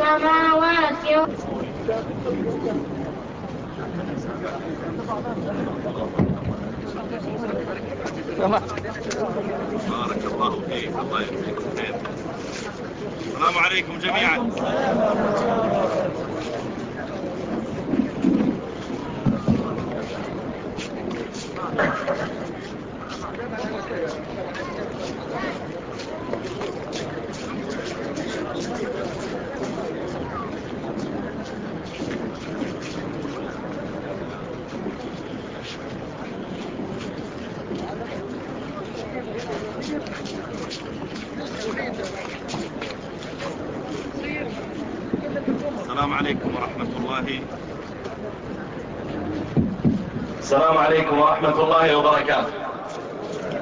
السماوات بارك الله فيك. الله يجزيكم خير. السلام عليكم جميعا السلام عليكم ورحمة الله السلام عليكم الله وبركاته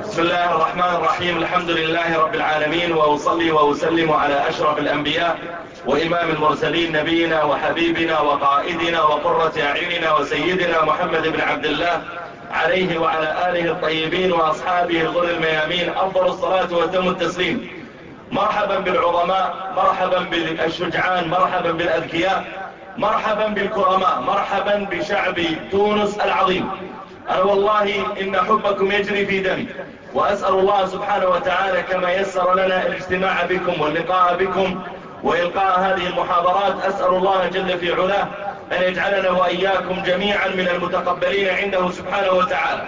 بسم الله الرحمن الرحيم الحمد لله رب العالمين وأصلي وأسلم على أشرف الأنبياء وإمام المرسلين نبينا وحبيبنا وقائدنا وقرة أعيننا وسيدنا محمد بن عبد الله عليه وعلى آله الطيبين وأصحابه الغر الميامين أفضل الصلاة وتم التسليم مرحبا بالعظماء مرحبا بالشجعان مرحبا بالأذكياء مرحبا بالكرماء مرحبا بشعب تونس العظيم أنا والله إن حبكم يجري في دمي وأسأل الله سبحانه وتعالى كما يسر لنا الاجتماع بكم واللقاء بكم وإلقاء هذه المحاضرات. أسأل الله جل في علاه أن يجعلنا وإياكم جميعا من المتقبلين عنده سبحانه وتعالى.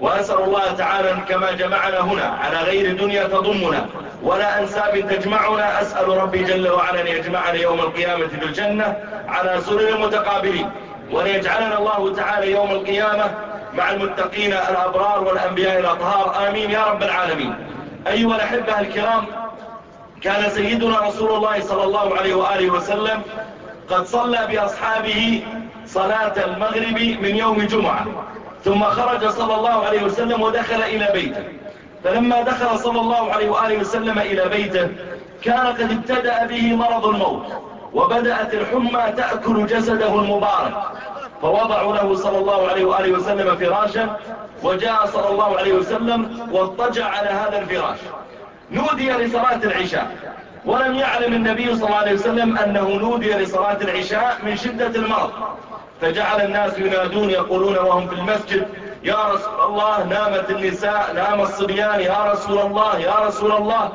وأسأل الله تعالى كما جمعنا هنا على غير دنيا تضمنا ولا أنساب تجمعنا. أسأل ربي جل وعلا أن يجمعنا يوم القيامة بالجنة على سرر المتقابلين وأن يجعلنا الله تعالى يوم القيامة مع المتقين الأبرار والأنبياء الأطهار. آمين يا رب العالمين. أيها الأحبة الكرام كان سيدنا رسول الله صلى الله عليه وآله وسلم قد صلى بأصحابه صلاة المغرب من يوم جمعة ثم خرج صلى الله عليه وسلم ودخل إلى بيته. فلما دخل صلى الله عليه وآله وسلم إلى بيته كان قد ابتدأ به مرض الموت وبدأت الحمى تأكل جسده المبارك. فوضعوا له صلى الله عليه وآله وسلم فراشا وجاء صلى الله عليه وسلم واضطجع على هذا الفراش. نودي لصلاة العشاء. ولم يعلم النبي صلى الله عليه وسلم أنه نودي لصلاة العشاء من شدة المرض. فجعل الناس ينادون يقولون وهم في المسجد يا رسول الله نامت النساء نام الصبيان يا رسول الله يا رسول الله.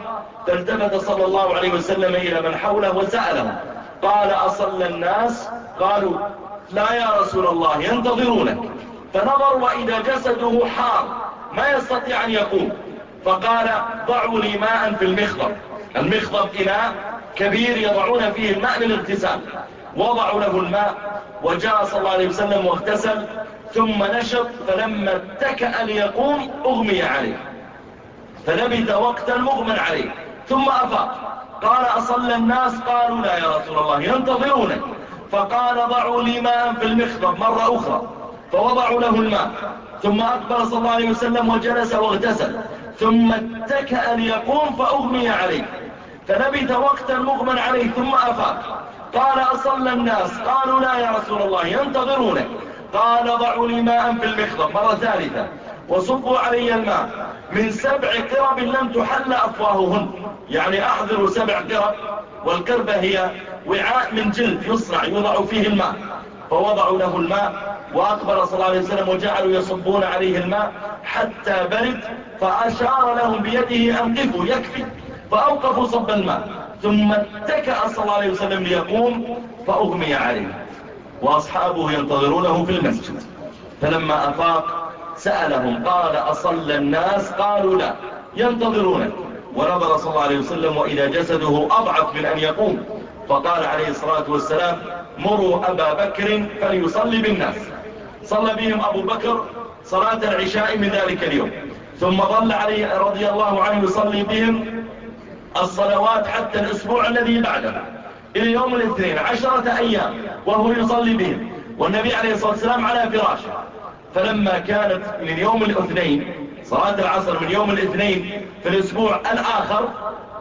فالتفت صلى الله عليه وسلم إلى من حوله وسأله. قال أصل الناس؟ قالوا لا يا رسول الله ينتظرونك. فنظر وإذا جسده حار ما يستطيع أن يقوم. فقال ضعوا لي ماء في المخضب المخضب إناء كبير يضعون فيه الماء للاغتسال وضعوا له الماء وجاء صلى الله عليه وسلم واغتسل ثم نشط فلما اتكأ ليقوم أغمي عليه. فلبث وقتا مغمى عليه. ثم أفاق. قال أصلى الناس؟ قالوا لا يا رسول الله ينتظرونك. فقال ضعوا لي ماء في المخضب مرة أخرى فوضعوا له الماء ثم أقبل صلى الله عليه وسلم وجلس واغتسل ثم اتكأ ليقوم فأغمي عليه. فلبث وقتا مغمى عليه ثم أفاق. قال أصلى الناس قالوا لا يا رسول الله ينتظرونك. قال ضعوا لي ماء في المخضب مرة ثالثة. وصبوا علي الماء. من سبع قرب لم تحل أفواههن. يعني أحضروا سبع قرب والقربة هي وعاء من جلد يصنع يوضع فيه الماء. فوضعوا له الماء وأقبل صلى الله عليه وسلم وجعلوا يصبون عليه الماء حتى برد فأشار لهم بيده أنقفوا يكفي. فأوقفوا صب الماء. ثم اتكأ صلى الله عليه وسلم ليقوم فأغمي عليه. وأصحابه ينتظرونه في المسجد. فلما أفاق سألهم قال أصلى الناس؟ قالوا لا ينتظرونه ونظر صلى الله عليه وسلم وإذا جسده أضعف من أن يقوم. فقال عليه الصلاة والسلام مروا أبا بكر فليصلي بالناس. صلى بهم أبو بكر صلاة العشاء من ذلك اليوم. ثم ظل عليه رضي الله عنه يصلي بهم الصلوات حتى الأسبوع الذي بعده إلى يوم الاثنين عشرة أيام وهو يصلي بهم. والنبي عليه الصلاة والسلام على فراشه. فلما كانت من يوم الاثنين صلاة العصر من يوم الاثنين في الأسبوع الآخر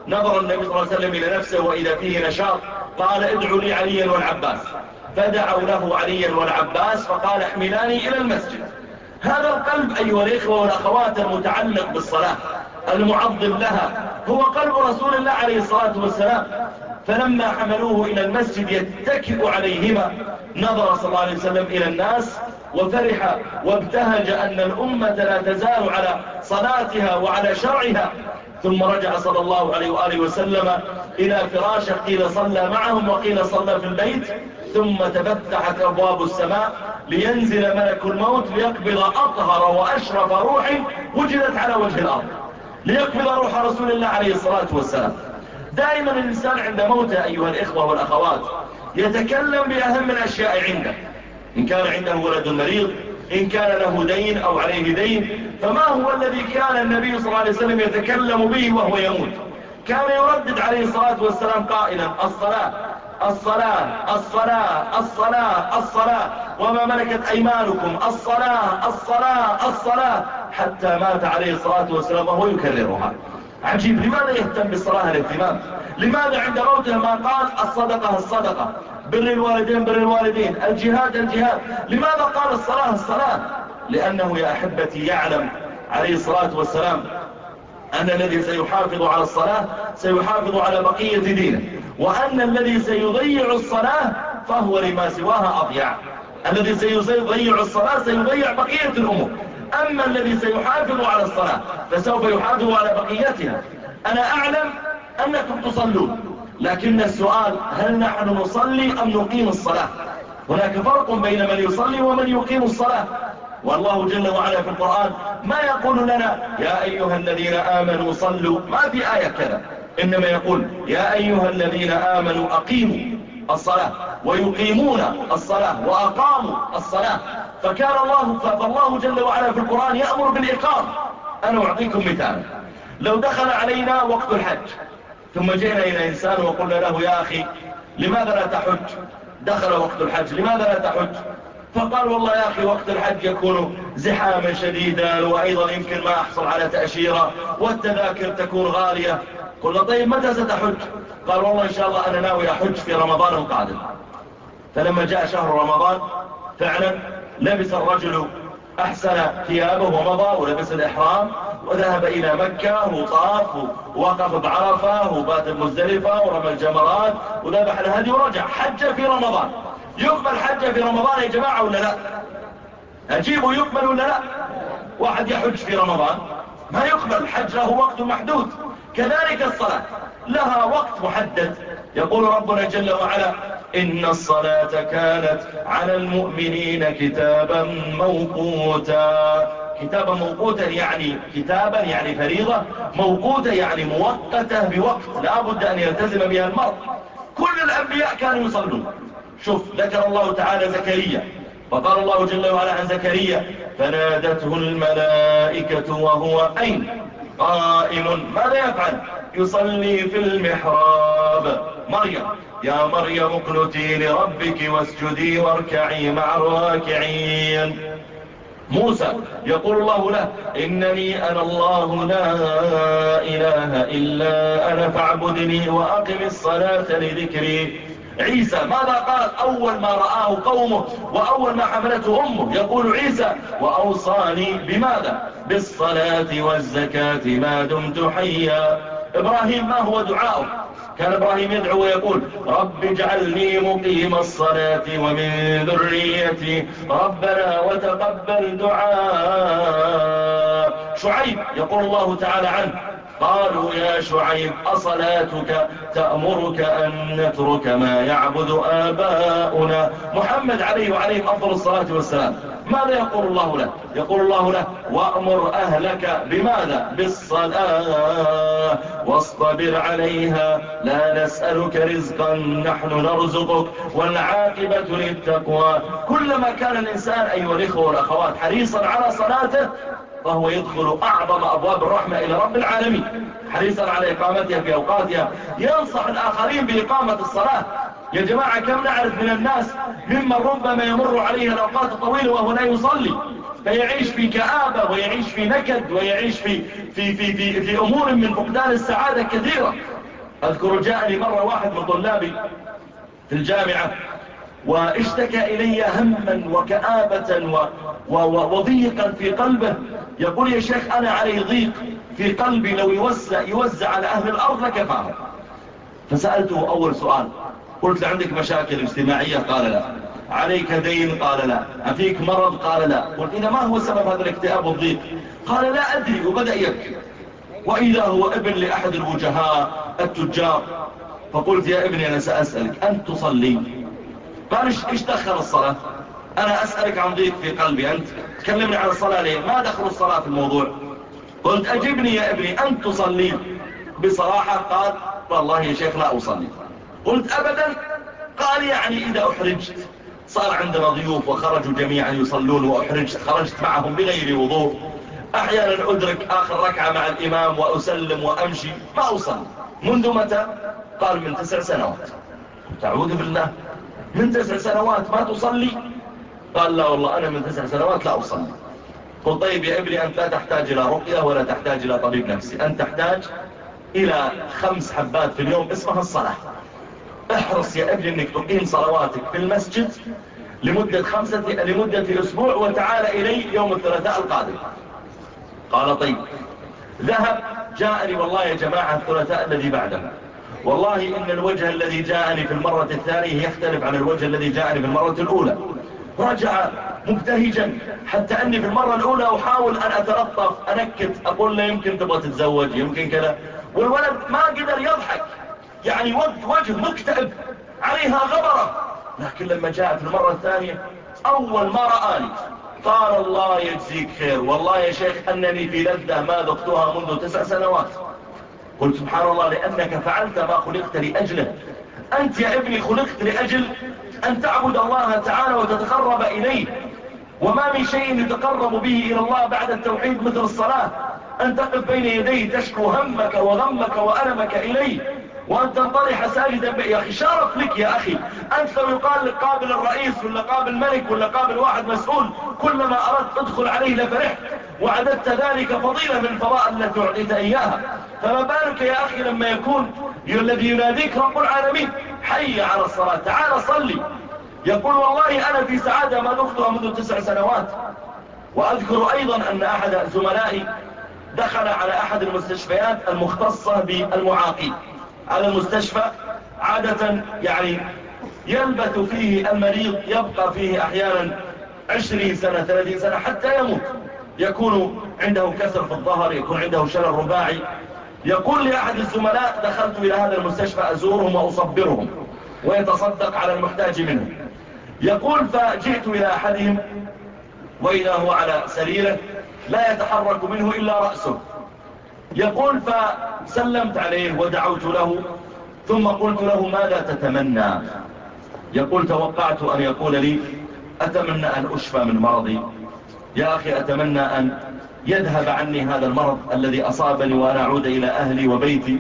نظر النبي صلى الله عليه وسلم إلى نفسه وإذا فيه نشاط قال ادعوا لي عليا والعباس. فدعوا له عليا والعباس فقال احملاني إلى المسجد. هذا القلب أيها الإخوة والأخوات المتعلق بالصلاة المعظم لها هو قلب رسول الله عليه الصلاة والسلام. فلما حملوه إلى المسجد يتكئ عليهما نظر صلى الله عليه وسلم إلى الناس وفرح وابتهج أن الأمة لا تزال على صلاتها وعلى شرعها. ثم رجع صلى الله عليه وآله وسلم إلى فراشه قيل صلى معهم وقيل صلى في البيت. ثم تفتحت أبواب السماء لينزل ملك الموت ليقبض أطهر وأشرف روح وجدت على وجه الأرض ليقبض روح رسول الله عليه الصلاة والسلام. دائما الإنسان عند موته أيها الإخوة والأخوات يتكلم بأهم الأشياء عنده. إن كان عنده ولد مريض إن كان له دين أو عليه دين فما هو الذي كان النبي صلى الله عليه وسلم يتكلم به وهو يموت؟ كان يردد عليه الصلاة والسلام قائلا الصلاة الصلاة الصلاة الصلاة الصلاة وما ملكت أيمانكم؟ الصلاة الصلاة الصلاة. حتى مات عليه الصلاة والسلام وهو يكررها. عجيب لماذا يهتم بالصلاة الاهتمام؟ لماذا عند موته ما قال الصدقة الصدقة؟ بر الوالدين بر الوالدين. الجهاد الجهاد. لماذا قال الصلاة؟ الصلاة. لأنه يا أحبتي يعلم عليه الصلاة والسلام أن الذي سيحافظ على الصلاة سيحافظ على بقية دينه وأن الذي سيضيع الصلاة فهو لما سواها أضيع. الذي سيضيع الصلاة سيضيع بقية الأمور. أما الذي سيحافظ على الصلاة فسوف يحافظ على بقيتها. أنا أعلم أنكم تصلون. لكن السؤال هل نحن نصلي أم نقيم الصلاة؟ هناك فرق بين من يصلي ومن يقيم الصلاة. والله جل وعلا في القرآن ما يقول لنا يا أيها الذين آمنوا صلوا. ما في آية كذا. إنما يقول يا أيها الذين آمنوا أقيموا الصلاة ويقيمون الصلاة وأقاموا الصلاة. فكان الله فالله جل وعلا في القرآن يأمر بالإقام أنا أعطيكم مثال لو دخل علينا وقت الحج ثم جئنا إلى إنسان وقلنا له يا أخي لماذا لا تحج؟ دخل وقت الحج. لماذا لا تحج؟ فقال والله يا أخي وقت الحج يكون زحاما شديدا وأيضا يمكن ما أحصل على تأشيرة والتذاكر تكون غالية. قلنا طيب متى ستحج؟ قال والله إن شاء الله أنا ناوي أحج في رمضان القادم. فلما جاء شهر رمضان فعلا لبس الرجل أحسن ثيابه ومضى ولبس الإحرام وذهب إلى مكة وطاف ووقف بعرفة وبات المزدلفة ورمى الجمرات وذبح الهدي ورجع. حج في رمضان. يقبل حج في رمضان يا جماعة ولا لا؟ أجيبه يقبل ولا لا؟ واحد يحج في رمضان ما يقبل. الحج له وقت محدود. كذلك الصلاة. لها وقت محدد. يقول ربنا جل وعلا إن الصلاة كانت على المؤمنين كتابا موقوتا. كتابا موقوتا يعني كتابا يعني فريضة موقوتا يعني مؤقتة بوقت لا بد أن يلتزم بها المرء. كل الأنبياء كانوا يصلون. شوف ذكر الله تعالى زكريا. فقال الله جل وعلا عن زكريا فنادته الملائكة وهو أين؟ قائم ماذا يفعل؟ يصلي في المحراب. مريم يا مريم اقنتي لربك واسجدي واركعي مع الراكعين. موسى يقول الله له إنني أنا الله لا إله إلا أنا فاعبدني وأقم الصلاة لذكري. عيسى ماذا قال؟ أول ما رآه قومه وأول ما حملته أمه. يقول عيسى وأوصاني بماذا؟ بالصلاة والزكاة ما دمت حيا. إبراهيم ما هو دعاؤه؟ كان إبراهيم يدعو ويقول رب اجعلني مقيم الصلاة ومن ذريتي. ربنا وتقبل دعاء. شعيب يقول الله تعالى عنه قالوا يا شعيب أصلاتك تأمرك أن نترك ما يعبد آباؤنا؟ محمد عليه وعليه أفضل الصلاة والسلام. ماذا يقول الله له؟ يقول الله له وأمر أهلك بماذا؟ بالصلاة. واصطبر عليها لا نسألك رزقا نحن نرزقك. والعاقبة للتقوى. كلما كان الإنسان أيها الإخوة والأخوات حريصا على صلاته فهو يدخل أعظم أبواب الرحمة إلى رب العالمين. حريصا على إقامتها في أوقاتها. ينصح الآخرين بإقامة الصلاة. يا جماعة كم نعرف من الناس ممن ربما يمر عليه الأوقات الطويلة وهو لا يصلي؟ فيعيش في كآبة ويعيش في نكد ويعيش في, في, في, في, في أمور من فقدان السعادة كثيرة. أذكر جاءني مرة واحد من طلابي في الجامعة واشتكى إلي هما وكآبة وضيقا في قلبه. يقول يا شيخ أنا علي ضيق في قلبي لو يوزع, يوزع على أهل الأرض لكفاهم. فسألته أول سؤال قلت عندك مشاكل اجتماعية؟ قال لا. عليك دين؟ قال لا. أفيك مرض؟ قال لا. قلت إذا ما هو سبب هذا الاكتئاب والضيق؟ قال لا أدري وبدأ يبكي. وإذا هو ابن لأحد الوجهاء التجار. فقلت يا ابني أنا سأسألك أنت تصلي؟ قال إيش دخل الصلاة؟ أنا أسألك عن ضيق في قلبي أنت. تكلمني عن الصلاة ليه؟ ما دخل الصلاة في الموضوع. قلت أجبني يا ابني أنت تصلي. بصراحة قال والله يا شيخ لا أصلي. قلت أبدا؟ قال يعني إذا أحرجت. صار عندنا ضيوف وخرجوا جميعا يصلون وأحرجت. خرجت معهم بغير وضوء. أحيانا أدرك آخر ركعة مع الإمام وأسلم وأمشي. ما أصلي منذ متى؟ قال من تسع سنوات. تعوذ بالله. من تسع سنوات ما تصلي. قال لا والله أنا من تسع سنوات لا أصلي. قل طيب يا ابني أنت لا تحتاج إلى رقية ولا تحتاج إلى طبيب نفسي. أنت تحتاج إلى خمس حبات في اليوم اسمها الصلاة. احرص يا ابني إنك تقيم صلواتك في المسجد لمدة خمسة لمدة أسبوع وتعال إلي يوم الثلاثاء القادم. قال طيب. ذهب جاءني والله يا جماعة الثلاثاء الذي بعده. والله إن الوجه الذي جاءني في المرة الثانية يختلف عن الوجه الذي جاءني في المرة الأولى. رجع مبتهجا. حتى أني في المرة الأولى أحاول أن أتلطف أنكت أقول له يمكن تبغى تتزوج يمكن كذا. والولد ما قدر يضحك. يعني وجه مكتئب عليها غبرة. لكن لما جاءت المرة الثانية أول ما رآني قال الله يجزيك خير. والله يا شيخ أنني في لذة ما ذقتها منذ تسع سنوات. قلت سبحان الله لأنك فعلت ما خلقت لأجله. أنت يا ابني خلقت لأجل أن تعبد الله تعالى وتتقرب إليه وما من شيء يتقرب به إلى الله بعد التوحيد مثل الصلاة. أن تقف بين يديه تشكو همك وغمك وألمك إليه. وأن تنطرح ساجدا يا أخي شرف لك يا أخي. أنت لو يقال لك قابل الرئيس ولا قابل ملك ولا قابل واحد مسؤول كلما أردت ادخل عليه لفرحت. وعددت ذلك فضيلة من الفضائل التي أعطيت إياها. فما بالك يا أخي لما يكون الذي يناديك رب العالمين؟ حي على الصلاة. تعال صلي. يقول والله أنا في سعادة ما دختها منذ تسع سنوات. وأذكر أيضا أن أحد زملائي دخل على أحد المستشفيات المختصة بالمعاقين. على المستشفى عادة يعني يلبث فيه المريض يبقى فيه أحيانا عشرين سنة ثلاثين سنة حتى يموت. يكون عنده كسر في الظهر يكون عنده شلل رباعي. يقول لأحد الزملاء دخلت إلى هذا المستشفى أزورهم وأصبرهم ويتصدق على المحتاج منهم يقول فجئت إلى أحدهم وإذا هو على سريره لا يتحرك منه إلا رأسه. يقول فسلمت عليه ودعوت له ثم قلت له ماذا تتمنى؟ يقول توقعت أن يقول لي أتمنى أن أشفى من مرضي. يا أخي أتمنى أن يذهب عني هذا المرض الذي أصابني وأنا أعود إلى أهلي وبيتي.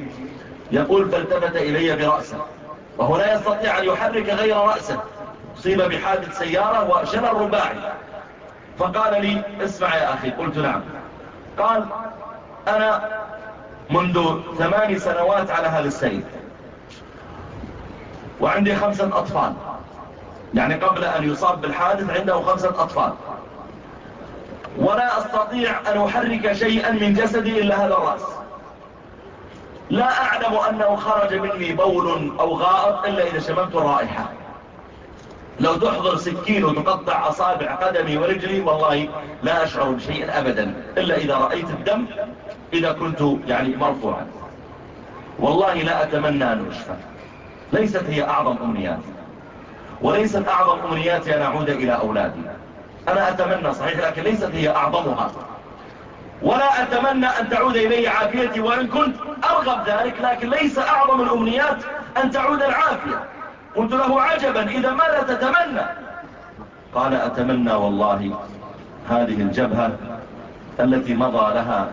يقول فالتفت إلي برأسه وهو لا يستطيع أن يحرك غير رأسه. صيب بحادث سيارة وشلل رباعي فقال لي اسمع يا أخي قلت نعم. قال أنا منذ ثماني سنوات على هذا السيد. وعندي خمسة أطفال. يعني قبل أن يصاب بالحادث عنده خمسة أطفال. ولا أستطيع أن أحرك شيئا من جسدي إلا هذا الرأس. لا أعلم أنه خرج مني بول أو غائط إلا إذا شممت الرائحة. لو تحضر سكين وتقطع أصابع قدمي ورجلي والله لا أشعر بشيء أبدا إلا إذا رأيت الدم إذا كنت يعني مرفوعا. والله لا أتمنى أن أشفى. ليست هي أعظم أمنياتي. وليست أعظم أمنياتي أن أعود إلى أولادي. أنا أتمنى صحيح لكن ليست هي أعظمها. ولا أتمنى أن تعود إلي عافيتي وإن كنت أرغب ذلك لكن ليس أعظم الأمنيات أن تعود العافية. قلت له عجبا إذا ماذا تتمنى؟ قال أتمنى والله هذه الجبهة التي مضى لها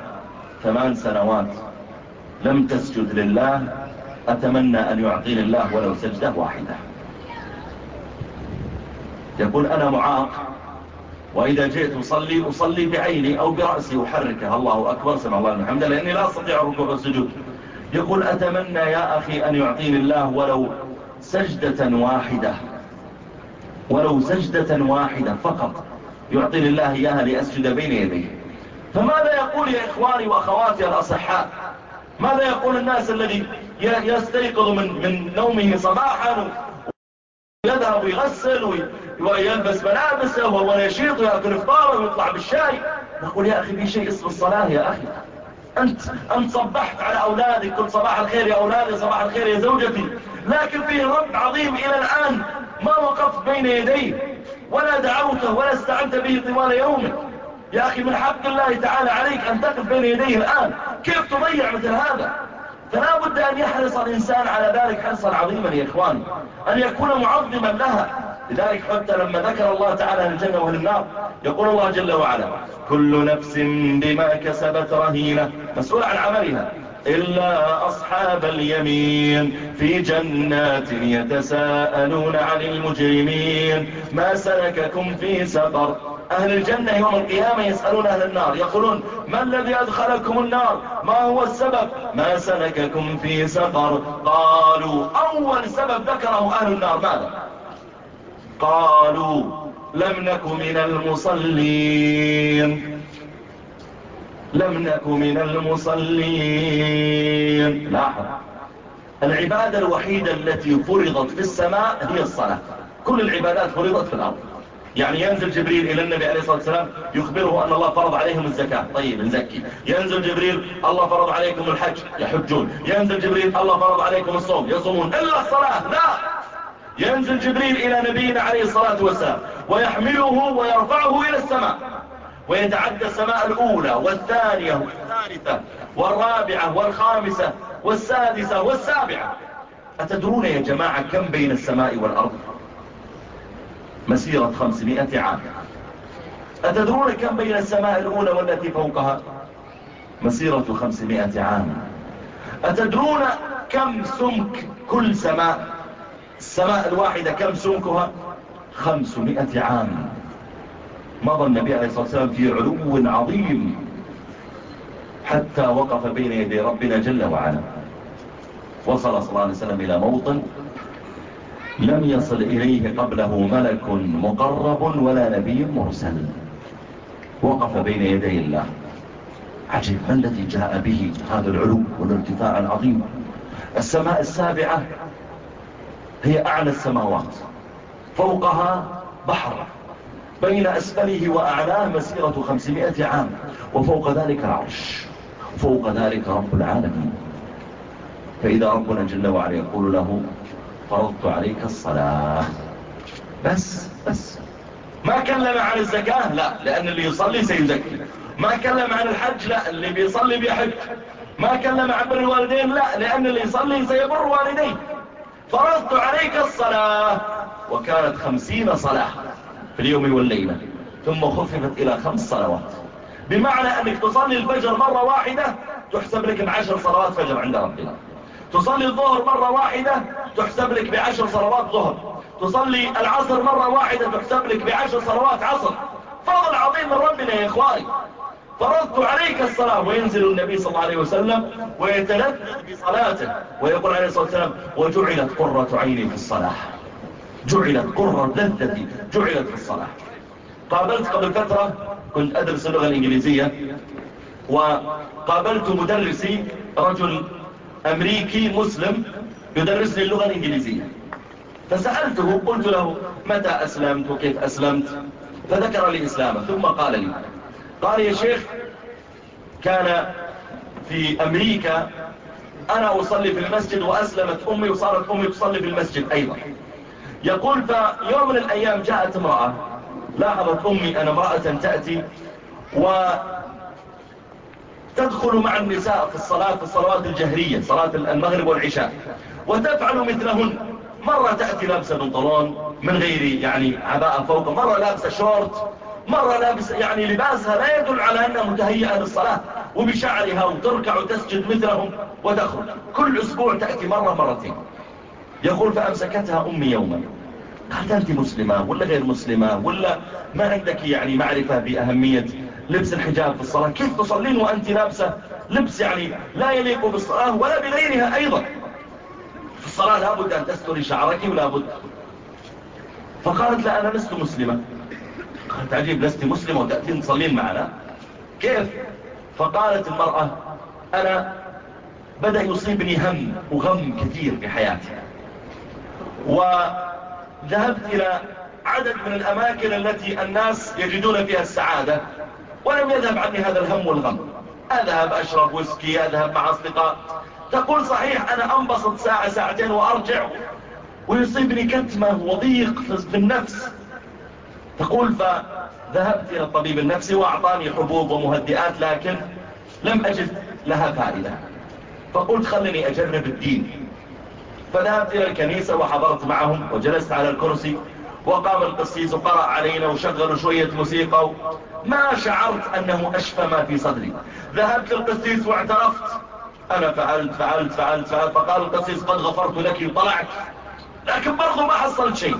ثمان سنوات لم تسجد لله أتمنى أن يعطيني الله ولو سجدة واحدة. يقول أنا معاق وإذا جئت أصلي أصلي بعيني أو برأسي أحركها. الله أكبر سمع الله الحمد لأني لا أستطيع الركوع والسجود يقول أتمنى يا أخي أن يعطيني الله ولو سجدة واحدة. ولو سجدة واحدة فقط يعطيني الله إياها لأسجد بين يديه. فماذا يقول يا إخواني وأخواتي الأصحاء؟ ماذا يقول الناس الذي يستيقظ من, من نومه صباحا يذهب ويغسل ويلبس ملابسه وهو نشيط ويأكل افطاره ويطلع بالشاي؟ نقول يا أخي في شيء اسم الصلاة يا أخي. أنت, أنت صبحت على أولادك كل صباح الخير يا أولادي صباح الخير يا زوجتي. لكن في رب عظيم إلى الآن ما وقفت بين يديه ولا دعوته ولا استعنت به طوال يومك يا أخي من حق الله تعالى عليك أن تقف بين يديه الآن. كيف تضيع مثل هذا؟ فلا بد أن يحرص الإنسان على ذلك حرصا عظيما يا إخواني أن يكون معظما لها. لذلك حتى لما ذكر الله تعالى الجنة وأهل النار يقول الله جل وعلا كل نفس بما كسبت رهينة مسؤول عن عملها. إلا أصحاب اليمين. في جنات يتساءلون عن المجرمين. ما سلككم في سقر؟ أهل الجنة يوم القيامة يسألون أهل النار. يقولون ما الذي أدخلكم النار؟ ما هو السبب؟ ما سلككم في سقر؟ قالوا أول سبب ذكره أهل النار. ماذا؟ قالوا لم نك من المصلين. لم نك من المصلين. لاحظ. العبادة الوحيدة التي فرضت في السماء هي الصلاة. كل العبادات فرضت في الأرض. يعني ينزل جبريل إلى النبي عليه الصلاة والسلام يخبره أن الله فرض عليهم الزكاة. طيب نزكي. ينزل جبريل الله فرض عليكم الحج يحجون. ينزل جبريل الله فرض عليكم الصوم يصومون. إلا الصلاة لا. ينزل جبريل إلى نبينا عليه الصلاة والسلام ويحمله ويرفعه إلى السماء. ويتعدى السماء الأولى والثانية والثالثة والرابعة والخامسة والسادسة والسابعة. أتدرون يا جماعة كم بين السماء والأرض؟ مسيرة خمسمائة عام. أتدرون كم بين السماء الأولى والتي فوقها؟ مسيرة خمسمائة عام. أتدرون كم سمك كل سماء؟ السماء الواحدة كم سمكها؟ خمسمائة عام. مضى النبي عليه الصلاة والسلام في علو عظيم حتى وقف بين يدي ربنا جل وعلا. وصل صلى الله عليه وسلم إلى موطن. لم يصل إليه قبله ملك مقرب ولا نبي مرسل. وقف بين يدي الله. عجيب ما الذي جاء به هذا العلو والارتفاع العظيم؟ السماء السابعة هي أعلى السماوات. فوقها بحر. بين أسفله وأعلاه مسيرة خمسمائة عام وفوق ذلك العرش فوق ذلك رب العالمين. فإذا ربنا جل وعلا يقول له فرضت عليك الصلاة. بس بس. ما كلم عن الزكاة لا لأن اللي يصلي سيزكي. ما كلم عن الحج لا اللي بيصلي بيحج. ما كلم عن بر الوالدين لا لأن اللي يصلي سيبر والديه. فرضت عليك الصلاة. وكانت خمسين صلاة. في اليوم والليلة ثم خففت إلى خمس صلوات. بمعنى أنك تصلي الفجر مرة واحدة تحسب لك بعشر صلوات فجر عند ربنا. تصلي الظهر مرة واحدة تحسب لك بعشر صلوات ظهر. تصلي العصر مرة واحدة تحسب لك بعشر صلوات عصر. فضل عظيم من ربنا يا إخواني. فرضت عليك الصلاة وينزل النبي صلى الله عليه وسلم ويتلذذ بصلاته. ويقول عليه الصلاة والسلام وجعلت قرة عيني في الصلاة. جعلت قرة لذتي جعلت في الصلاة. قابلت قبل فترة كنت أدرس اللغة الإنجليزية وقابلت مدرسي رجل أمريكي مسلم يدرسني اللغة الإنجليزية. فسألته قلت له متى أسلمت؟ وكيف أسلمت؟ فذكر لي إسلامه ثم قال لي قال يا شيخ كان في أمريكا أنا أصلي في المسجد وأسلمت أمي وصارت أمي تصلي في المسجد أيضا. يقول فيوم من الأيام جاءت امرأة لاحظت أمي أن امرأة تأتي وتدخل مع النساء في الصلاة في الصلوات الجهرية صلاة المغرب والعشاء وتفعل مثلهن. مرة تأتي لابسة بنطلون من غير يعني عباءة فوق مرة لابسة شورت مرة لابس يعني لباسها لا يدل على أنها متهيئة للصلاة وبشعرها وتركع وتسجد مثلهم وتخرج. كل أسبوع تأتي مرة مرتين. يقول فأمسكتها أمي يوما. قالت أنت مسلمة ولا غير مسلمة ولا ما عندك يعني معرفة بأهمية لبس الحجاب في الصلاة؟ كيف تصلين وأنت لابسة لبس يعني لا يليق بالصلاة ولا بغيرها أيضا؟ في الصلاة لابد أن تستري شعرك ولا بد. فقالت لا أنا لست مسلمة. قالت عجيب لست مسلمة وتأتين تصلين معنا. كيف؟ فقالت المرأة أنا بدأ يصيبني هم وغم كثير في حياتي. وذهبت إلى عدد من الأماكن التي الناس يجدون فيها السعادة ولم يذهب عني هذا الهم والغم. أذهب أشرب ويسكي أذهب مع أصدقاء. تقول صحيح أنا أنبسط ساعة ساعتين وأرجع. ويصيبني كتمة وضيق في النفس. تقول فذهبت إلى الطبيب النفسي وأعطاني حبوب ومهدئات لكن لم أجد لها فائدة. فقلت خلني أجرب الدين. فذهبت إلى الكنيسة وحضرت معهم وجلست على الكرسي وقام القسيس وقرأ علينا وشغلوا شوية موسيقى ما شعرت أنه أشفى ما في صدري. ذهبت للقسيس واعترفت. أنا فعلت فعلت فعلت فعلت. فقال القسيس قد غفرت لك وطلعت لكن برضو ما حصلت شيء.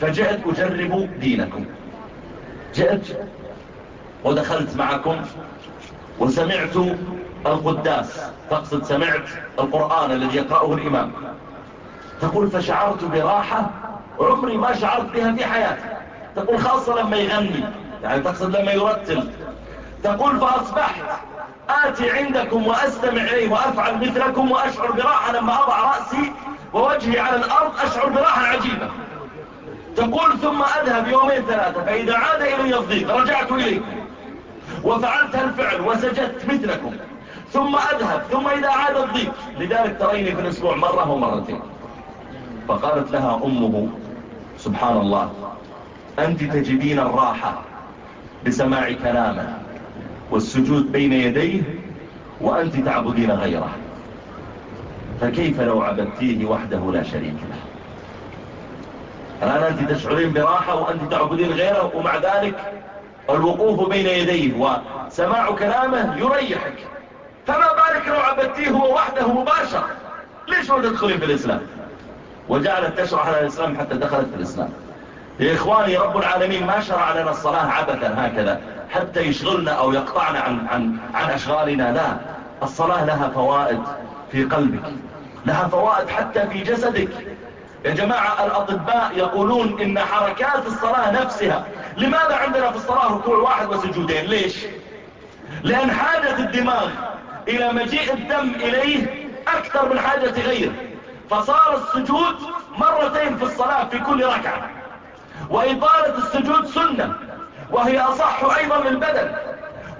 فجئت أجرب دينكم. جئت ودخلت معكم وسمعت القداس. تقصد سمعت القرآن الذي يقرأه الإمام. تقول فشعرت براحة عمري ما شعرت بها في حياتي. تقول خاصة لما يغني يعني تقصد لما يرتل. تقول فأصبحت آتي عندكم وأستمع إليه وأفعل مثلكم وأشعر براحة لما أضع رأسي ووجهي على الأرض أشعر براحة عجيبة. تقول ثم أذهب يومين ثلاثة فإذا عاد إلي الضيق رجعت إليكم وفعلت الفعل وسجدت مثلكم. ثم أذهب ثم إذا عاد الضيق. لذلك تريني في الأسبوع مرة ومرتين فقالت لها أمه سبحان الله أنت تجدين الراحة بسماع كلامه والسجود بين يديه وأنت تعبدين غيره. فكيف لو عبدتيه وحده لا شريك له؟ الآن أنت تشعرين براحة وأنت تعبدين غيره ومع ذلك الوقوف بين يديه وسماع كلامه يريحك. فما بالك لو عبدتيه هو وحده مباشرة؟ ليش ما تدخلين في الإسلام؟ وجعلت تشرح على الإسلام حتى دخلت في الإسلام. يا إخواني رب العالمين ما شرع لنا الصلاة عبثا هكذا حتى يشغلنا أو يقطعنا عن, عن, عن أشغالنا. لا الصلاة لها فوائد في قلبك لها فوائد حتى في جسدك. يا جماعة الأطباء يقولون إن حركات الصلاة نفسها لماذا عندنا في الصلاة ركوع واحد وسجودين؟ ليش؟ لأن حاجة الدماغ إلى مجيء الدم إليه أكثر من حاجة غيره فصار السجود مرتين في الصلاة في كل ركعة. وإطالة السجود سنة. وهي أصح أيضا للبدن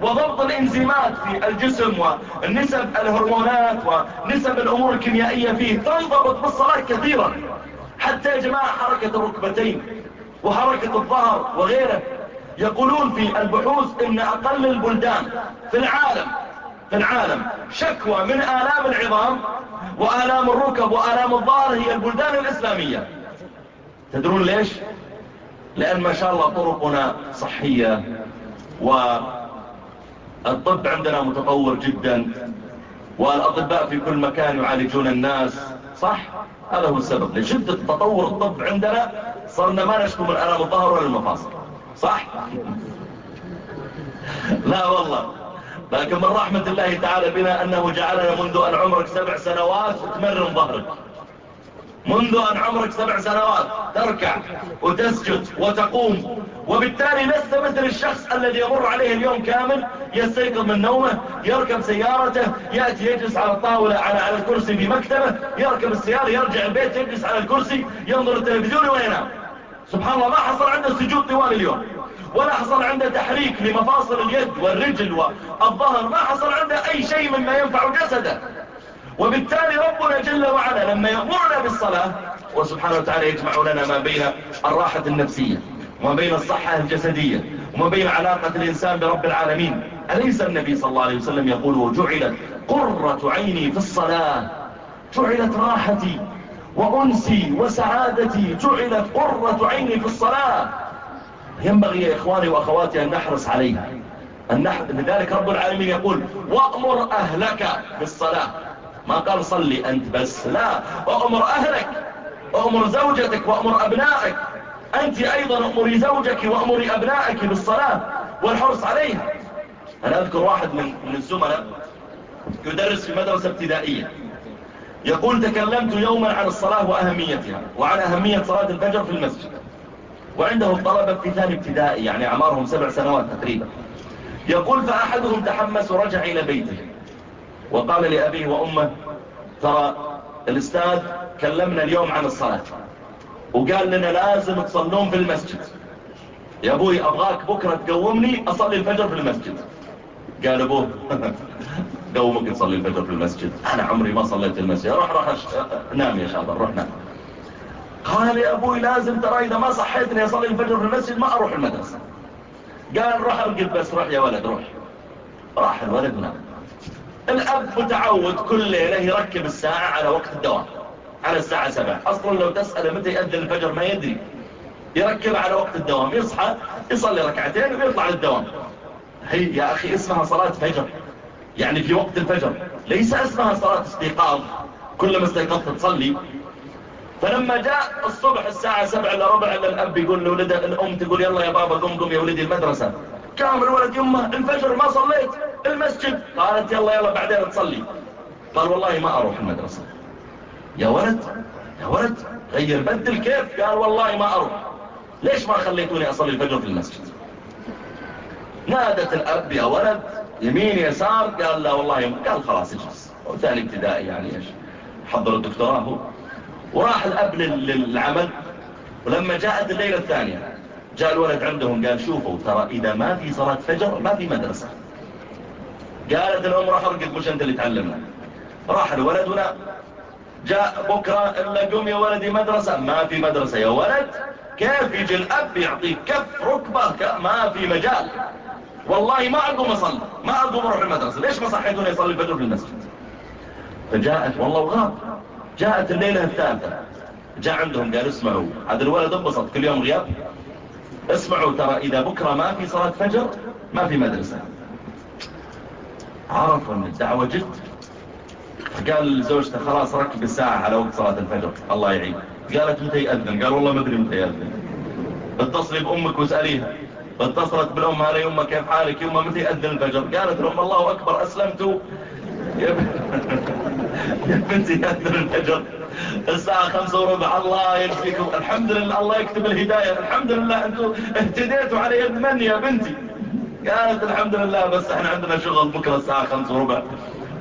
وضبط الإنزيمات في الجسم ونسب الهرمونات ونسب الأمور الكيميائية فيه. تنضبط بالصلاة كثيرا. حتى يا جماعة حركة الركبتين وحركة الظهر وغيره. يقولون في البحوث إن أقل البلدان في العالم في العالم. شكوى من آلام العظام وآلام الركب وآلام الظهر هي البلدان الإسلامية. تدرون ليش؟ لأن ما شاء الله طرقنا صحية والطب عندنا متطور جدا والأطباء في كل مكان يعالجون الناس. صح؟ هذا هو السبب. لشدة تطور الطب عندنا صرنا ما نشكو من ألام الظهر ولا المفاصل. صح؟ لا والله. لكن من رحمة الله تعالى بنا أنه جعلنا منذ أن عمرك سبع سنوات تمرن ظهرك. منذ أن عمرك سبع سنوات تركع وتسجد وتقوم. وبالتالي لست مثل الشخص الذي يمر عليه اليوم كامل يستيقظ من نومه يركب سيارته يأتي يجلس على الطاولة على, على الكرسي في مكتبه يركب السيارة يرجع البيت يجلس على الكرسي ينظر التلفزيون وينام. سبحان الله ما حصل عنده سجود طوال اليوم. ولا حصل عنده تحريك لمفاصل اليد والرجل والظهر ما حصل عنده أي شيء مما ينفع جسده. وبالتالي ربنا جل وعلا لما يأمرنا بالصلاة وسبحانه وتعالى يجمع لنا ما بين الراحة النفسية وما بين الصحة الجسدية وما بين علاقة الإنسان برب العالمين. أليس النبي صلى الله عليه وسلم يقول وجعلت قرة عيني في الصلاة؟ جعلت راحتي وأنسي وسعادتي جعلت قرة عيني في الصلاة. ينبغي يا إخواني وأخواتي أن نحرص عليها لذلك رب العالمين يقول وأمر أهلك بالصلاة. ما قال صلي أنت بس. لا وأمر أهلك وأمر زوجتك وأمر أبنائك. أنت أيضا أمري زوجك وأمري أبنائك بالصلاة والحرص عليها أنا أذكر واحد من, من الزملاء يدرس في مدرسة ابتدائية. يقول تكلمت يوما عن الصلاة وأهميتها وعن أهمية صلاة الفجر في المسجد. وعنده الطلبة في ثاني ابتدائي يعني أعمارهم سبع سنوات تقريبا. يقول فأحدهم تحمس ورجع إلى بيته. وقال لأبيه وأمه ترى الأستاذ كلمنا اليوم عن الصلاة وقال لنا لازم تصلون في المسجد. يا أبوي أبغاك بكرة تقومني أصلي الفجر في المسجد. قال أبوه قومك تصلي الفجر في المسجد. أنا عمري ما صليت المسجد. روح روح نام يا شاطر روح نام. قال يا أبوي لازم ترى إذا ما صحيتني أصلي الفجر في المسجد ما أروح المدرسة. قال روح أرقد بس روح يا ولد روح. راح الولد ونام الأب متعود كل ليلة يركب الساعة على وقت الدوام على الساعة سبع أصلا لو تسأل متى يأذن الفجر ما يدري. يركب على وقت الدوام يصحى يصلي ركعتين ويطلع للدوام. هي يا أخي اسمها صلاة فجر يعني في وقت الفجر. ليس اسمها صلاة استيقاظ. كل ما استيقظت تصلي فلما جاء الصبح الساعة سبع الا ربع الأب يقول لولده الأم تقول يلا يا بابا قم قم يا ولدي المدرسة. كامل الولد يمه الفجر ما صليت المسجد. قالت يلا يلا بعدين تصلي. قال والله ما أروح المدرسة. يا ولد يا ولد غير بدل كيف قال والله ما أروح. ليش ما خليتوني أصلي الفجر في المسجد؟ نادت الأب يا ولد يمين يسار قال لا والله قال خلاص اجلس. وثاني ابتدائي يعني إيش؟ حضر الدكتوراه. هو وراح الأب للعمل ولما جاءت الليلة الثانية جاء الولد عندهم قال شوفوا ترى إذا ما في صلاة فجر ما في مدرسة. قالت الأم راح أرقد مش أنت اللي تعلمنا؟ راح الولد ولا جاء بكرة إلا قم يا ولدي مدرسة ما في مدرسة يا ولد كيف يجي الأب يعطيك كف ركبة ما في مجال. والله ما أقوم أصلي ما أقوم أروح المدرسة ليش ما صحيتوني يصلي الفجر في المسجد؟ فجاءت والله وغاب جاءت الليلة الثالثة. جاء عندهم قال اسمعوا هذا الولد انبسط كل يوم غياب. اسمعوا ترى إذا بكرة ما في صلاة فجر ما في مدرسة. عرفوا أن الدعوة جد. فقال لزوجته خلاص ركب الساعة على وقت صلاة الفجر الله يعين. قالت متى يأذن؟ قال والله ما أدري متى يأذن. اتصلي بأمك واسأليها. فاتصلت بالأم هذا يوم كيف حالك؟ يوم متى يأذن الفجر؟ قالت لهم الله أكبر أسلمت. بنتي يأذن الفجر الساعة خمسة وربع. الله يجزيكم الحمد لله. الله يكتب الهداية. الحمد لله. أنتم اهتديتوا على يد من يا بنتي؟ قالت الحمد لله بس إحنا عندنا شغل بكرة الساعة خمسة وربع.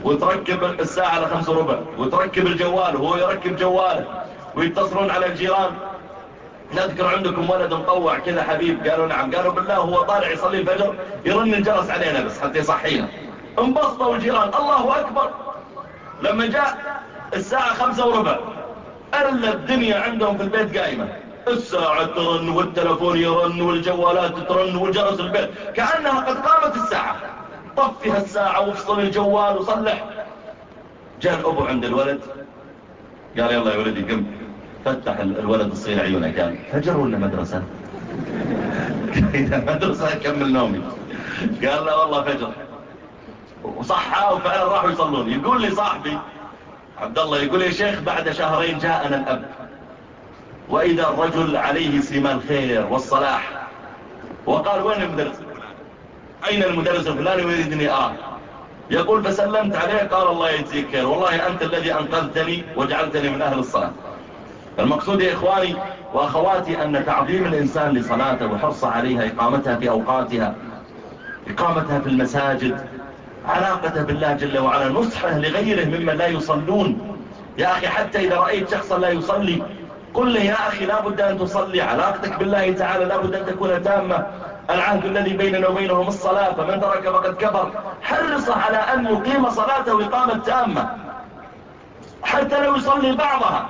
وتركب الساعة على خمسة وربع. وتركب الجوال. وهو يركب جواله. ويتصلون على الجيران. نذكر عندكم ولد مطوع كذا حبيب. قالوا نعم. قالوا بالله هو طالع يصلي الفجر. يرن الجرس علينا بس حتى يصحينا. انبسطوا الجيران. الله أكبر. لما جاء الساعة خمسة وربع ألا الدنيا عندهم في البيت قائمة. الساعة ترن والتلفون يرن والجوالات ترن والجرس البيت. كأنها قد قامت الساعة. طفها الساعة وافصل الجوال وصلح. جاء الأبو عند الولد. قال يلا يا ولدي قم. فتح الولد الصغير عيونه قال فجر ولا مدرسة؟ إذا مدرسة كمل نومي. قال لا والله فجر. وصحى وفعلا راحوا يصلون. يقول لي صاحبي عبد الله يقول يا شيخ بعد شهرين جاءنا الأب. وإذا الرجل عليه سيما الخير والصلاح. وقال وين المدرس؟ أين المدرس؟ الفلاني يريدني أراه يقول فسلمت عليه. قال الله يجزيك خير. والله أنت الذي أنقذتني وجعلتني من أهل الصلاة. المقصود يا إخواني وأخواتي أن تعظيم الإنسان لصلاته وحرص عليها إقامتها في أوقاتها إقامتها في المساجد علاقته بالله جل وعلا نصحة لغيره ممن لا يصلون. يا أخي حتى إذا رأيت شخصا لا يصلي قل له يا أخي لا بد أن تصلي. علاقتك بالله تعالى لا بد أن تكون تامة. العهد الذي بيننا وبينهم الصلاة فمن ترك فقد كفر حرصه على أن يقيم صلاته إقامة تامة. حتى لو يصلي بعضها.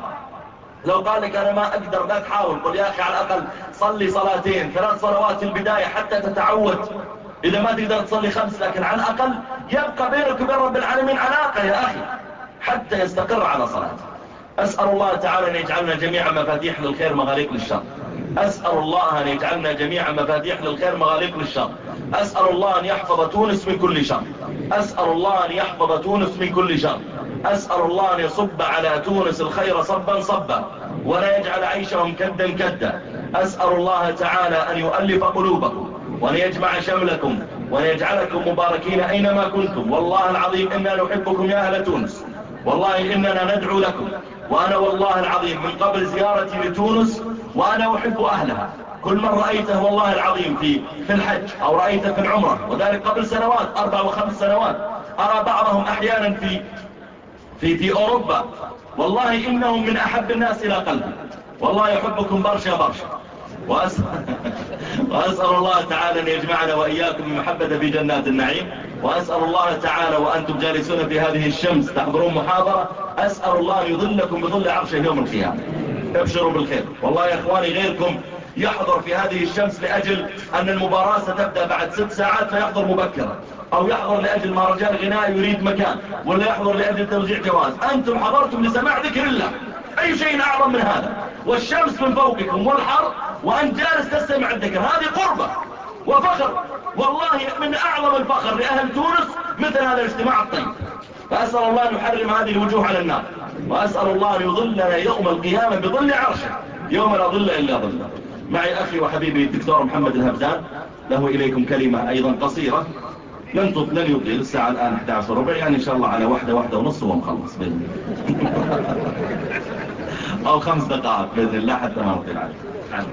لو قال لك أنا ما أقدر لا تحاول. قل يا أخي على الأقل صلي صلاتين ثلاث صلوات البداية حتى تتعود. إذا ما تقدر تصلي خمس لكن على الأقل يبقى بينك وبين رب العالمين علاقة يا أخي حتى يستقر على صلاته. أسأل الله تعالى أن يجعلنا جميعا مفاتيح للخير مغاليق للشر. أسأل الله أن يجعلنا جميعا مفاتيح للخير مغاليق للشر. أسأل الله أن يحفظ تونس من كل شر. أسأل الله أن يحفظ تونس من كل شر. أسأل الله أن يصب على تونس الخير صبا صبا ولا يجعل عيشهم كدا كدا. أسأل الله تعالى أن يؤلف قلوبكم. وأن يجمع شملكم وأن يجعلكم مباركين أينما كنتم. والله العظيم إنا نحبكم يا أهل تونس. والله إننا ندعو لكم. وأنا والله العظيم من قبل زيارتي لتونس وأنا أحب أهلها. كل من رأيته والله العظيم في في الحج أو رأيته في العمرة. وذلك قبل سنوات أربع وخمس سنوات. أرى بعضهم أحيانا في في في أوروبا. والله إنهم من أحب الناس إلى قلبي. والله يحبكم برشا برشا. وأسأل, وأسأل الله تعالى أن يجمعنا وإياكم بمحبة في جنات النعيم. وأسأل الله تعالى وأنتم جالسون في هذه الشمس تحضرون محاضرة. أسأل الله أن يظلكم بظل عرشه يوم القيامة. ابشروا بالخير. والله يا إخواني غيركم يحضر في هذه الشمس لأجل أن المباراة ستبدأ بعد ست ساعات فيحضر مبكرا. أو يحضر لأجل مهرجان غناء يريد مكان. ولا يحضر لأجل توزيع جواز. أنتم حضرتم لسماع ذكر الله. أي شيء أعظم من هذا. والشمس من فوقكم والحر وأنت جالس تستمع الذكر هذه قربة وفخر. والله من أعظم الفخر لأهل تونس مثل هذا الاجتماع الطيب. فأسأل الله أن يحرم هذه الوجوه على النار وأسأل الله أن يظلنا يوم القيامة بظل عرشه. يوم لا ظل إلا ظله. معي أخي وحبيبي الدكتور محمد الهبزان له إليكم كلمة أيضا قصيرة. لن لن يطيل. الساعة الآن 11 ربع يعني إن شاء الله على واحدة واحدة ونص ومخلص بإذن الله. أو خمس دقائق بإذن الله حتى ما نطيل عليك. بعد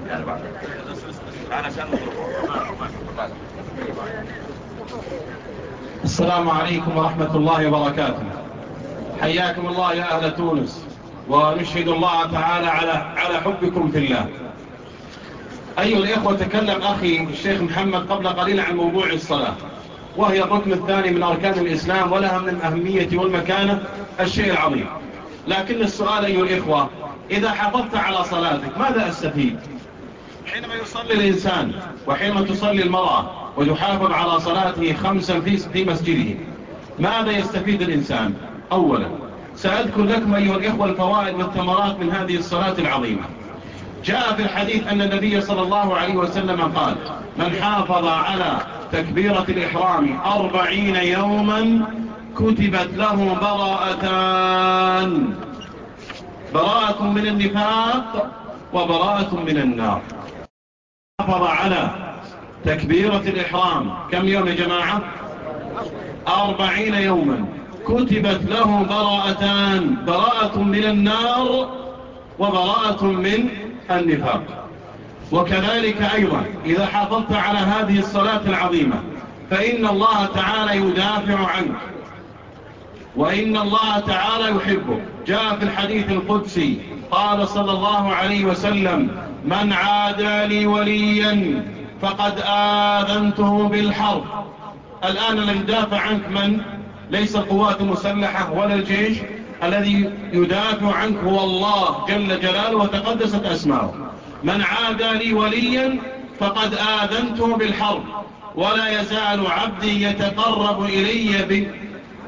السلام عليكم ورحمة الله وبركاته. حياكم الله يا أهل تونس ونشهد الله تعالى على على حبكم في الله. أيها الإخوة تكلم أخي الشيخ محمد قبل قليل عن موضوع الصلاة وهي الركن الثاني من أركان الإسلام ولها من الأهمية والمكانة الشيء العظيم. لكن السؤال أيها الإخوة إذا حافظت على صلاتك ماذا أستفيد؟ حينما يصلي الإنسان وحينما تصلي المرأة ويحافظ على صلاته خمسا في مسجده ماذا يستفيد الإنسان؟ أولا سأذكر لكم أيها الإخوة الفوائد والثمرات من هذه الصلاة العظيمة. جاء في الحديث أن النبي صلى الله عليه وسلم قال من حافظ على تكبيرة الإحرام أربعين يوما كتبت له براءتان براءة من النفاق وبراءة من النار. حافظ على تكبيرة الإحرام. كم يوم يا جماعة؟ أربعين يوما. كتبت له براءتان. براءة من النار وبراءة من النفاق. وكذلك أيضا إذا حافظت على هذه الصلاة العظيمة فإن الله تعالى يدافع عنك. وإن الله تعالى يحبك. جاء في الحديث القدسي قال صلى الله عليه وسلم من عادى لي وليا فقد آذنته بالحرب. الآن الذي دافع عنك من؟ ليس القوات المسلحة ولا الجيش. الذي يدافع عنك هو الله جل جلاله وتقدست أسماؤه. من عادى لي وليا فقد آذنته بالحرب. ولا يزال عبدي يتقرب إلي ب...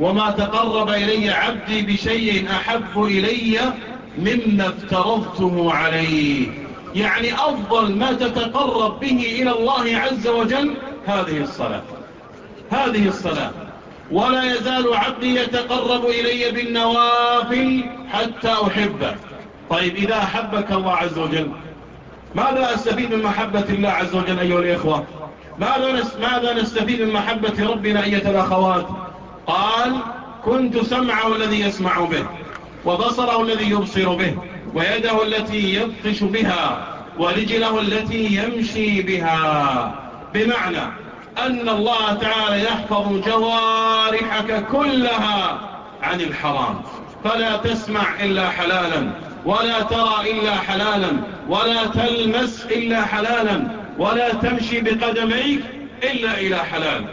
وما تقرب إلي عبدي بشيء أحب إلي مما افترضته عليه. يعني أفضل ما تتقرب به إلى الله عز وجل هذه الصلاة. هذه الصلاة. ولا يزال عبدي يتقرب إلي بالنوافل حتى أحبه. طيب إذا أحبك الله عز وجل ماذا أستفيد من محبة الله عز وجل أيها الإخوة؟ ماذا, نستفيد من محبة ربنا أيها الأخوات؟ قال كنت سمعه الذي يسمع به وبصره الذي يبصر به. ويده التي يبطش بها ورجله التي يمشي بها. بمعنى أن الله تعالى يحفظ جوارحك كلها عن الحرام. فلا تسمع إلا حلالا ولا ترى إلا حلالا ولا تلمس إلا حلالا ولا تمشي بقدميك إلا إلى حلال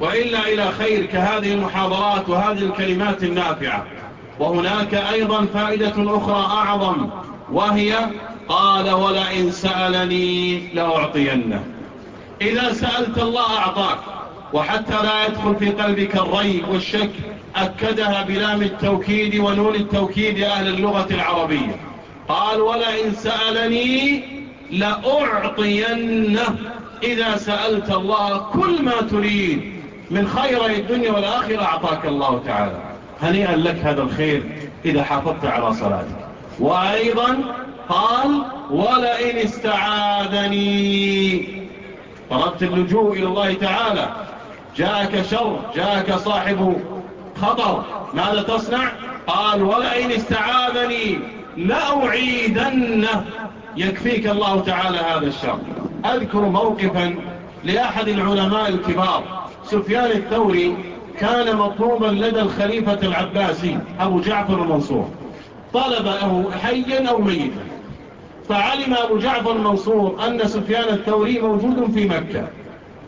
وإلا إلى خير كهذه المحاضرات وهذه الكلمات النافعة. وهناك أيضا فائدة أخرى أعظم وهي قال ولئن سألني لأعطينه. إذا سألت الله أعطاك وحتى لا يدخل في قلبك الريب والشك أكدها بلام التوكيد ونون التوكيد أهل اللغة العربية. قال ولئن سألني لأعطينه. إذا سألت الله كل ما تريد من خير الدنيا والآخرة أعطاك الله تعالى. هنيئا لك هذا الخير إذا حافظت على صلاتك. وأيضا قال ولئن استعاذني طلبت اللجوء إلى الله تعالى. جاءك شر جاءك صاحب خطر. ماذا تصنع؟ قال ولئن استعاذني لأعيدنه يكفيك الله تعالى هذا الشر. أذكر موقفا لأحد العلماء الكبار سفيان الثوري كان مطلوبا لدى الخليفة العباسي أبو جعفر المنصور. طلبه حيا أو ميتا. فعلم أبو جعفر المنصور أن سفيان الثوري موجود في مكة.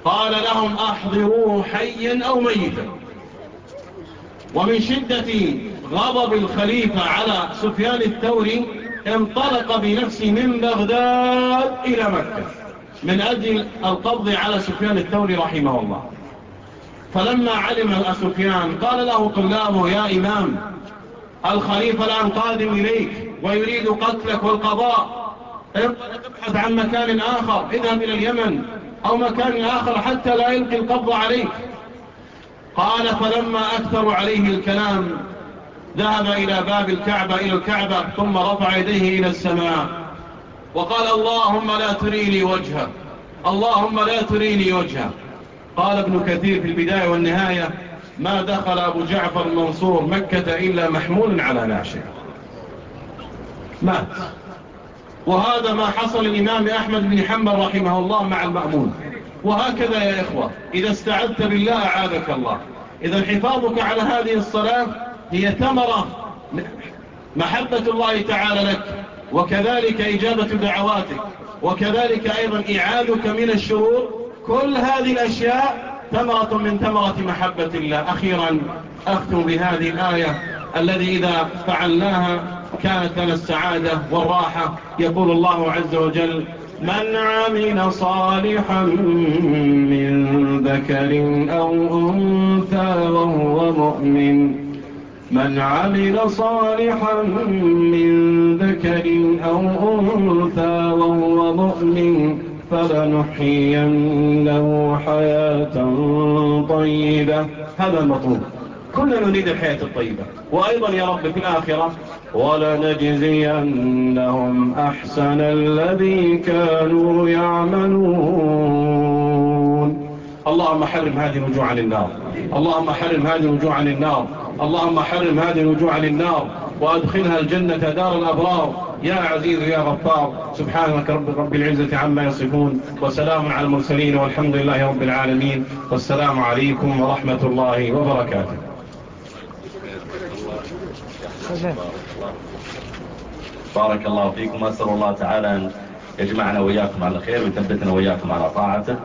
قال لهم أحضروه حيا أو ميتا. ومن شدة غضب الخليفة على سفيان الثوري انطلق بنفسه من بغداد إلى مكة. من أجل القبض على سفيان الثوري رحمه الله. فلما علم سفيان قال له طلابه يا إمام الخليفة الآن قادم إليك ويريد قتلك والقضاء. ابحث عن مكان آخر اذهب إلى اليمن أو مكان آخر حتى لا يلقي القبض عليك. قال فلما أكثر عليه الكلام ذهب إلى باب الكعبة إلى الكعبة ثم رفع يديه إلى السماء. وقال اللهم لا تريني وجهه اللهم لا تريني وجهه قال ابن كثير في البداية والنهاية ما دخل أبو جعفر المنصور مكة إلا محمول على نعشه مات. وهذا ما حصل الإمام أحمد بن حنبل رحمه الله مع المأمون. وهكذا يا إخوة إذا استعدت بالله أعاذك الله. إذا حفاظك على هذه الصلاة هي ثمرة محبة الله تعالى لك وكذلك إجابة دعواتك وكذلك أيضا إعادك من الشرور كل هذه الأشياء ثمرة من ثمرة محبة الله. أخيرا أختم بهذه الآية الذي إذا فعلناها كانت لنا السعادة والراحة. يقول الله عز وجل من عمل صالحا من ذكر أو أنثى وهو مؤمن من عمل صالحا من ذكر أو أنثى وهو مؤمن فلنحيينه حياة طيبة. هذا المطلوب. كلنا نريد الحياة الطيبة. وأيضا يا رب في الآخرة ولنجزينهم أحسن الذي كانوا يعملون. اللهم حرم هذه الوجوع عن النار. اللهم حرم هذه الوجوع عن النار. اللهم حرم هذه الوجوع عن النار. وأدخلها الجنة دار الأبرار. يا عزيز يا غفار سبحانك رب, رب العزة عما يصفون وسلام على المرسلين والحمد لله رب العالمين والسلام عليكم ورحمة الله وبركاته. بارك الله فيكم أسأل الله تعالى أن يجمعنا وإياكم على خير ويثبتنا وإياكم على طاعته.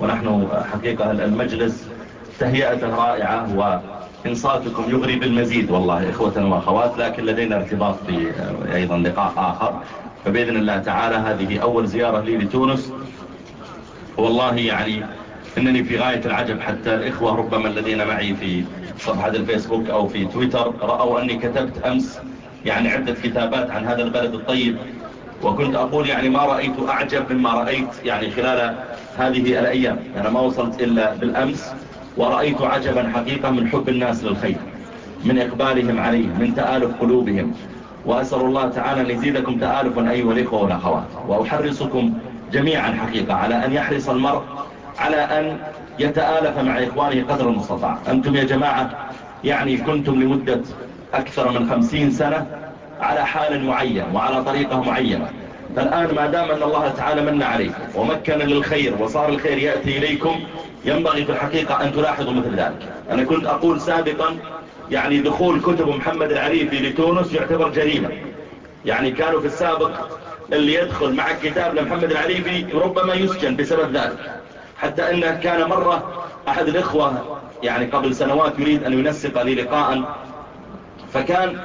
ونحن حقيقة المجلس تهيئة رائعة وإنصاتكم يغري بالمزيد والله إخوة وأخوات لكن لدينا ارتباط في أيضا لقاء آخر. فبإذن الله تعالى هذه أول زيارة لي لتونس. والله يعني إنني في غاية العجب حتى الإخوة ربما الذين معي في صفحة الفيسبوك أو في تويتر رأوا أني كتبت أمس يعني عدة كتابات عن هذا البلد الطيب. وكنت أقول يعني ما رأيت أعجب مما رأيت يعني خلال هذه الأيام. أنا ما وصلت إلا بالأمس. ورأيت عجبا حقيقة من حب الناس للخير من إقبالهم عليه من تآلف قلوبهم. وأسأل الله تعالى أن يزيدكم تآلفا أيها الإخوة والأخوات. وأحرصكم جميعا حقيقة على أن يحرص المرء على أن يتآلف مع إخوانه قدر المستطاع. أنتم يا جماعة يعني كنتم لمدة أكثر من خمسين سنة على حال معين وعلى طريقة معينة. فالآن ما دام أن الله تعالى من عليكم ومكن للخير وصار الخير يأتي إليكم ينبغي في الحقيقة أن تلاحظوا مثل ذلك. أنا كنت أقول سابقا يعني دخول كتب محمد العريفي لتونس يعتبر جريمة. يعني كانوا في السابق اللي يدخل مع كتاب لمحمد العريفي ربما يسجن بسبب ذلك. حتى أنه كان مرة أحد الإخوة يعني قبل سنوات يريد أن ينسق لي لقاء فكان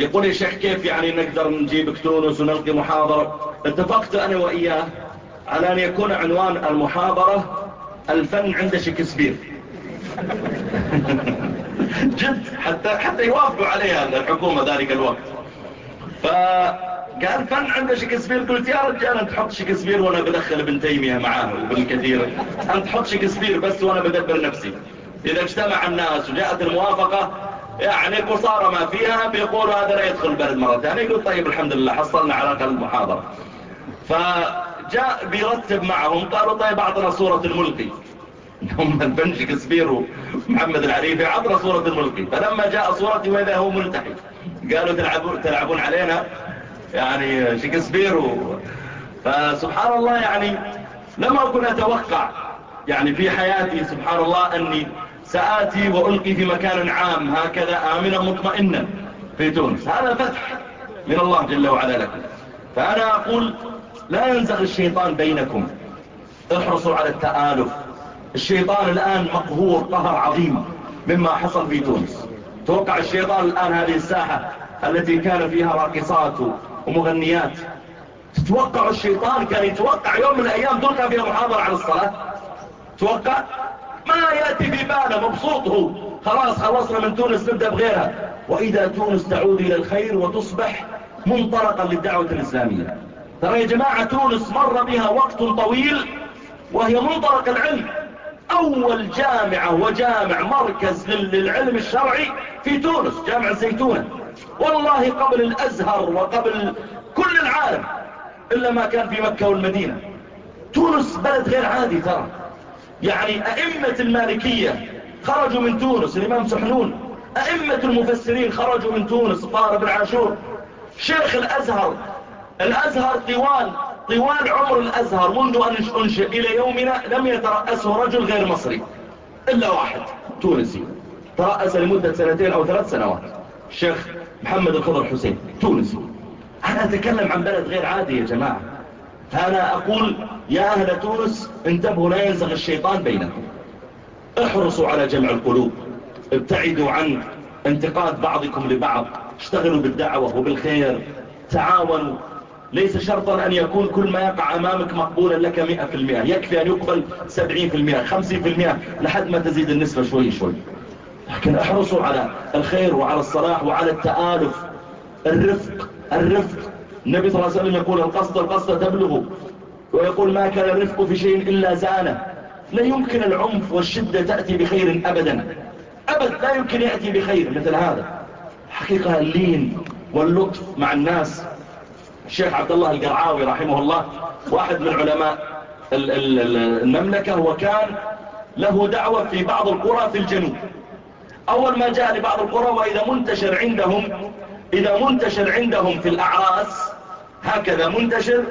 يقول يا شيخ كيف يعني نقدر نجيبك تونس ونلقي محاضرة؟ اتفقت أنا وإياه على أن يكون عنوان المحاضرة الفن عند شكسبير. جد حتى, حتى يوافقوا عليها الحكومة ذلك الوقت. فقال فن عند شكسبير. قلت يا رجال أنت تحط شكسبير وأنا بدخل ابن تيمية معاه وابن كثير. أنت تحط شكسبير بس وأنا بدبر نفسي. إذا اجتمع الناس وجاءت الموافقة يعني قصارى ما فيها بيقولوا هذا لا يدخل البلد مرة ثانية. يقول طيب الحمد لله حصلنا على أقل المحاضرة. فجاء بيرتب معهم قالوا طيب أعطنا صورة الملقي هم البن شكسبير ومحمد العريفي عطنا صورة الملقي فلما جاء صورتي وإذا هو ملتحي. قالوا تلعبون, تلعبون علينا؟ يعني شكسبير و... فسبحان الله يعني لم أكن أتوقع يعني في حياتي سبحان الله أني سآتي وألقي في مكان عام هكذا آمنا مطمئنا في تونس. هذا فتح من الله جل وعلا لكم. فأنا أقول لا ينزغ الشيطان بينكم. احرصوا على التآلف. الشيطان الآن مقهور قهر عظيم مما حصل في تونس. توقع الشيطان الآن هذه الساحة التي كان فيها راقصات ومغنيات. تتوقع الشيطان كان يتوقع يوم من الأيام تلقى فيها محاضرة عن الصلاة؟ توقع؟ ما يأتي في باله مبسوط هو. خلاص خلصنا من تونس نبدأ بغيرها. وإذا تونس تعود إلى الخير وتصبح منطلقا للدعوة الإسلامية. ترى يا جماعة تونس مر بها وقت طويل وهي منطلق العلم. أول جامعة وجامع مركز للعلم الشرعي في تونس جامع الزيتونة والله قبل الأزهر وقبل كل العالم إلا ما كان في مكة والمدينة. تونس بلد غير عادي ترى. يعني أئمة المالكية خرجوا من تونس الإمام سحنون. أئمة المفسرين خرجوا من تونس طار بن عاشور. شيخ الأزهر الأزهر طوال طوال عمر الأزهر منذ أن أنشئ إلى يومنا لم يترأسه رجل غير مصري إلا واحد تونسي. ترأس لمدة سنتين أو ثلاث سنوات. الشيخ محمد الخضر حسين تونسي. أنا أتكلم عن بلد غير عادي يا جماعة. أنا أقول يا أهل تونس انتبهوا لا ينزغ الشيطان بينكم. احرصوا على جمع القلوب. ابتعدوا عن انتقاد بعضكم لبعض. اشتغلوا بالدعوة وبالخير. تعاونوا. ليس شرطا أن يكون كل ما يقع أمامك مقبولا لك مئة في المئة. يكفي أن يقبل سبعين في المئة خمسين في المئة لحد ما تزيد النسبة شوي شوي. لكن احرصوا على الخير وعلى الصلاح وعلى التآلف. الرفق الرفق. النبي صلى الله عليه وسلم يقول القصد القصد تبلغ ويقول ما كان الرفق في شيء إلا زانه. لا يمكن العنف والشدة تأتي بخير أبدا. أبد لا يمكن يأتي بخير مثل هذا. حقيقة اللين واللطف مع الناس الشيخ عبد الله القرعاوي رحمه الله واحد من علماء المملكة وكان له دعوة في بعض القرى في الجنوب. أول ما جاء لبعض القرى وإذا منتشر عندهم إذا منتشر عندهم في الأعراس هكذا منتشر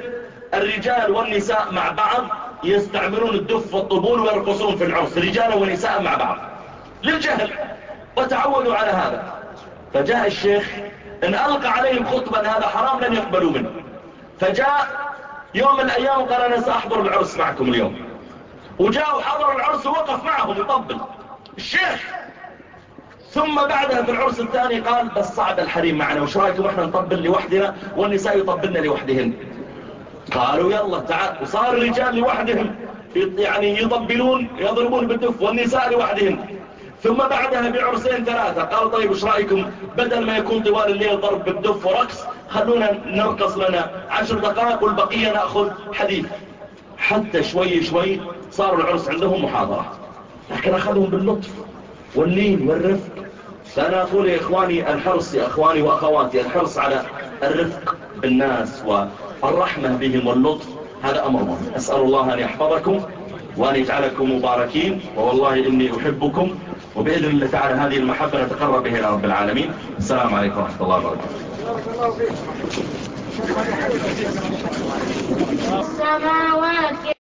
الرجال والنساء مع بعض يستعملون الدف والطبول ويرقصون في العرس رجالا ونساء مع بعض. للجهل وتعودوا على هذا. فجاء الشيخ إن ألقى عليهم خطبا هذا حرام لن يقبلوا منه. فجاء يوم من الأيام قال أنا سأحضر العرس معكم اليوم. وجاء وحضر العرس ووقف معهم يطبل. الشيخ! ثم بعدها في العرس الثاني قال بس صعد الحريم معنا وش رأيكم إحنا نطبل لوحدنا والنساء يطبلن لوحدهن؟ قالوا يلا تعال. وصار الرجال لوحدهم يعني يطبلون يضربون بالدف والنساء لوحدهن. ثم بعدها بعرسين ثلاثة. قال طيب إيش رأيكم؟ بدل ما يكون طوال الليل ضرب بالدف ورقص خلونا نرقص لنا عشر دقائق والبقية نأخذ حديث. حتى شوي شوي صار العرس عندهم محاضرة. لكن أخذهم باللطف واللين والرفق. فأنا أقول يا إخواني الحرص يا إخواني وأخواتي الحرص على الرفق بالناس والرحمة بهم واللطف هذا أمر مهم. أسأل الله أن يحفظكم وأن يجعلكم مباركين ووالله إني أحبكم وبإذن الله تعالى هذه المحبة نتقرب بها إلى رب العالمين. السلام عليكم ورحمة الله وبركاته. السماوات